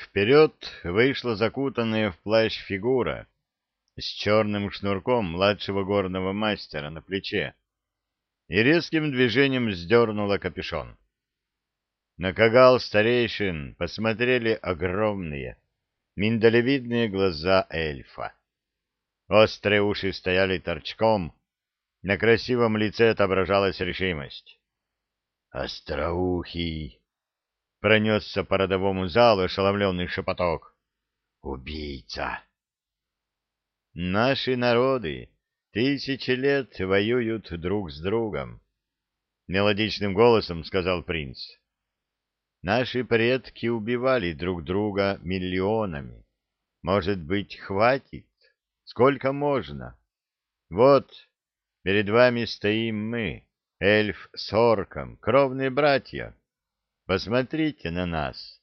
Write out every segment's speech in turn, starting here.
Вперед вышла закутанная в плащ фигура с черным шнурком младшего горного мастера на плече и резким движением сдернула капюшон. На кагал старейшин посмотрели огромные, миндалевидные глаза эльфа. Острые уши стояли торчком, на красивом лице отображалась решимость. «Остроухий!» — пронесся по родовому залу ошеломленный шепоток. «Убийца!» «Наши народы тысячи лет воюют друг с другом», — мелодичным голосом сказал принц. «Наши предки убивали друг друга миллионами. Может быть, хватит?» Сколько можно? Вот, перед вами стоим мы, эльф с орком, кровные братья. Посмотрите на нас.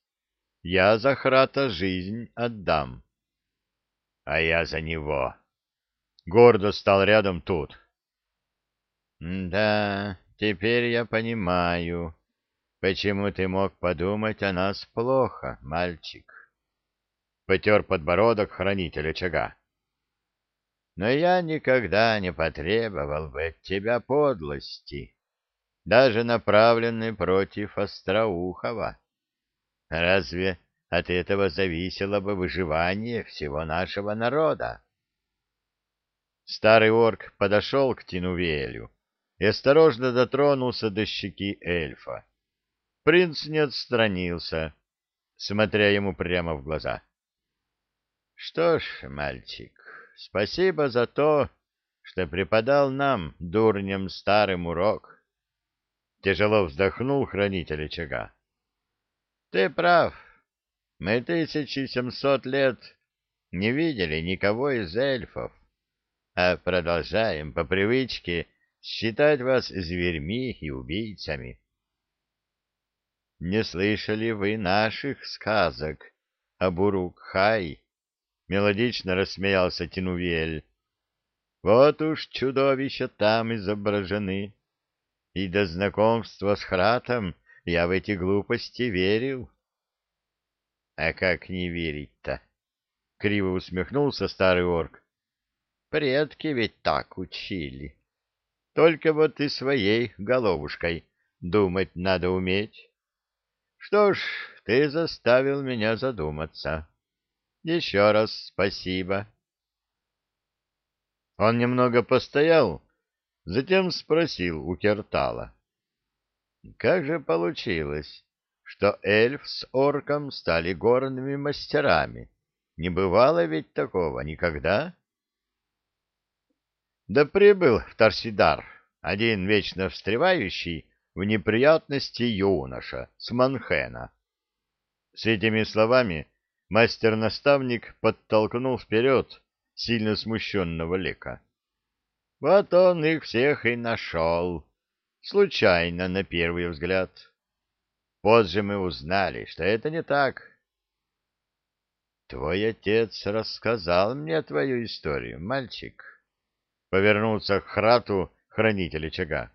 Я за Храта жизнь отдам. А я за него. Гордо стал рядом тут. Да, теперь я понимаю, почему ты мог подумать о нас плохо, мальчик. Потер подбородок хранитель очага но я никогда не потребовал бы от тебя подлости, даже направленной против Остроухова. Разве от этого зависело бы выживание всего нашего народа? Старый орк подошел к Тинувелю и осторожно дотронулся до щеки эльфа. Принц не отстранился, смотря ему прямо в глаза. — Что ж, мальчик, спасибо за то, что преподал нам, дурням, старым урок. Тяжело вздохнул хранитель очага. Ты прав. Мы тысячи семьсот лет не видели никого из эльфов, а продолжаем по привычке считать вас зверьми и убийцами. Не слышали вы наших сказок об Урукхай? — мелодично рассмеялся Тинувель. «Вот уж чудовища там изображены. И до знакомства с Хратом я в эти глупости верил». «А как не верить-то?» — криво усмехнулся старый орк. «Предки ведь так учили. Только вот и своей головушкой думать надо уметь. Что ж, ты заставил меня задуматься». Еще раз спасибо. Он немного постоял, затем спросил у Кертала. Как же получилось, что эльф с орком стали горными мастерами? Не бывало ведь такого никогда? Да прибыл в Тарсидар один вечно встревающий в неприятности юноша с Манхена. С этими словами Мастер-наставник подтолкнул вперед сильно смущенного Лека. Вот он их всех и нашел. Случайно, на первый взгляд. Позже мы узнали, что это не так. Твой отец рассказал мне твою историю, мальчик. Повернулся к Храту, хранитель очага.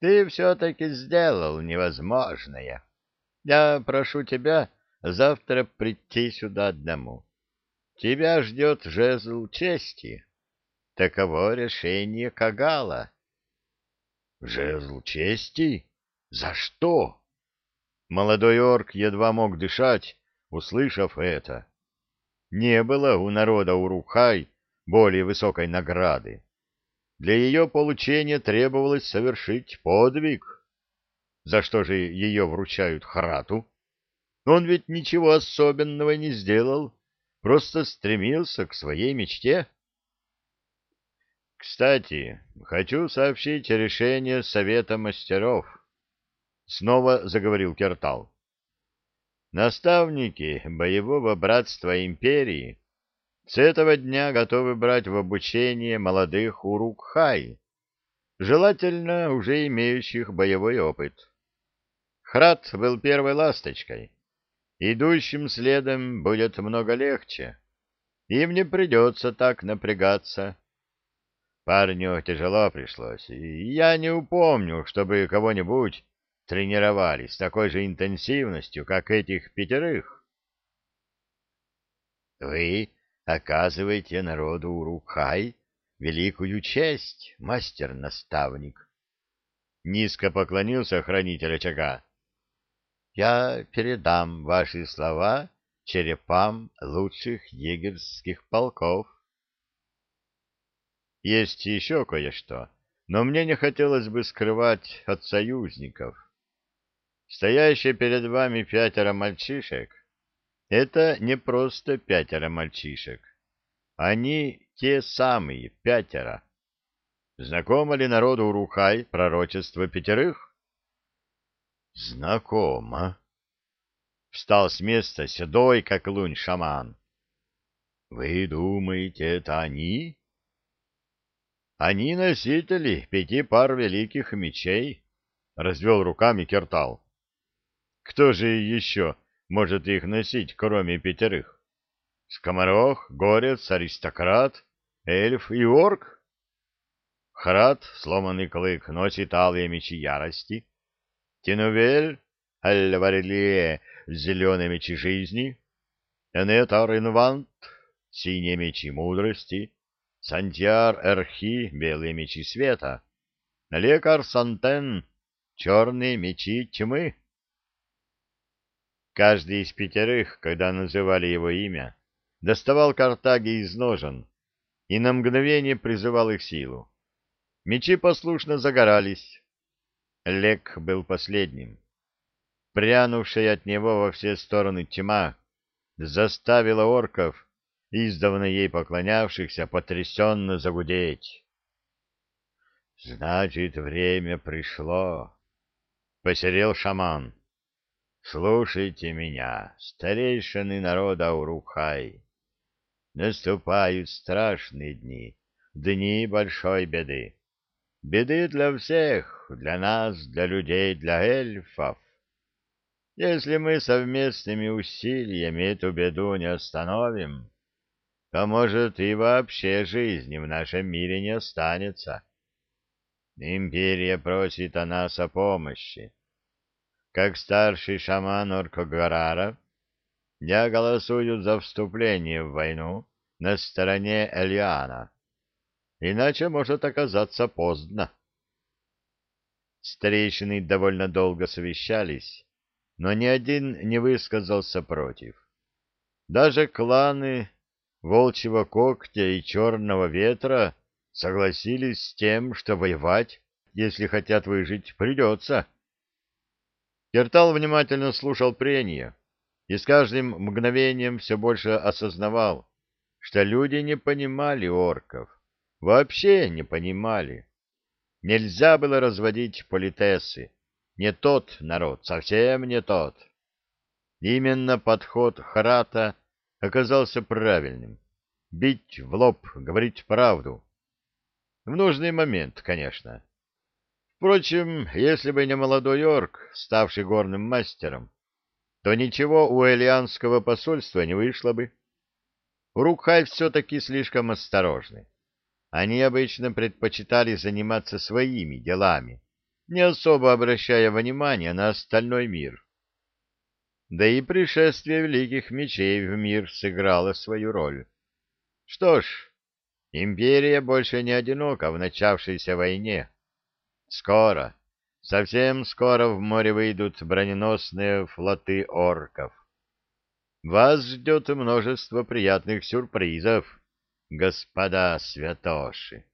Ты все-таки сделал невозможное. Я прошу тебя завтра прийти сюда одному. Тебя ждет жезл чести. Таково решение Кагала. Жезл чести? За что? Молодой орк едва мог дышать, услышав это. Не было у народа Урухай более высокой награды. Для ее получения требовалось совершить подвиг. За что же ее вручают Харату? Он ведь ничего особенного не сделал, просто стремился к своей мечте. Кстати, хочу сообщить решение Совета мастеров. Снова заговорил Кертал. Наставники боевого братства империи с этого дня готовы брать в обучение молодых урукхай, желательно уже имеющих боевой опыт. Храт был первой ласточкой Идущим следом будет много легче. Им не придется так напрягаться. Парню тяжело пришлось, и я не упомню, чтобы кого-нибудь тренировали с такой же интенсивностью, как этих пятерых. Вы оказываете народу Урукхай великую честь, мастер-наставник. Низко поклонился хранитель очага. Я передам ваши слова черепам лучших егерских полков. Есть еще кое-что, но мне не хотелось бы скрывать от союзников. Стоящие перед вами пятеро мальчишек — это не просто пятеро мальчишек. Они те самые пятеро. Знакомо ли народу Урухай пророчество пятерых? Знакомо. Встал с места седой, как лунь, шаман. Вы думаете, это они? Они носители пяти пар великих мечей, развел руками Кертал. Кто же еще может их носить, кроме пятерых? Скоморох, горец, аристократ, эльф и орк? Храд, сломанный клык, носит алые мечи ярости. Тинувель, Альварелие, зеленые мечи жизни. Энетар Инвант, синие мечи мудрости. Сантьяр Эрхи, белые мечи света. Лекар Сантен, черные мечи тьмы. Каждый из пятерых, когда называли его имя, доставал картаги из ножен и на мгновение призывал их силу. Мечи послушно загорались. Лек был последним. Прянувшая от него во все стороны тьма заставила орков, издавна ей поклонявшихся, потрясенно загудеть. «Значит, время пришло», — посерел шаман. «Слушайте меня, старейшины народа Урукхай. Наступают страшные дни, дни большой беды. Беды для всех, для нас, для людей, для эльфов. Если мы совместными усилиями эту беду не остановим, то, может, и вообще жизни в нашем мире не останется. Империя просит о нас о помощи. Как старший шаман Оркогарара, я голосую за вступление в войну на стороне Элиана. Иначе может оказаться поздно. Старейшины довольно долго совещались, но ни один не высказался против. Даже кланы Волчьего когтя и Черного ветра согласились с тем, что воевать, если хотят выжить, придется. Кертал внимательно слушал прения и с каждым мгновением все больше осознавал, что люди не понимали орков, вообще не понимали. Нельзя было разводить политесы. Не тот народ, совсем не тот. Именно подход Храта оказался правильным. Бить в лоб, говорить правду. В нужный момент, конечно. Впрочем, если бы не молодой орк, ставший горным мастером, то ничего у элианского посольства не вышло бы. Урукхай все-таки слишком осторожны. Они обычно предпочитали заниматься своими делами, не особо обращая внимания на остальной мир. Да и пришествие великих мечей в мир сыграло свою роль. Что ж, империя больше не одинока в начавшейся войне. Скоро, совсем скоро в море выйдут броненосные флоты орков. Вас ждет множество приятных сюрпризов, господа святоши.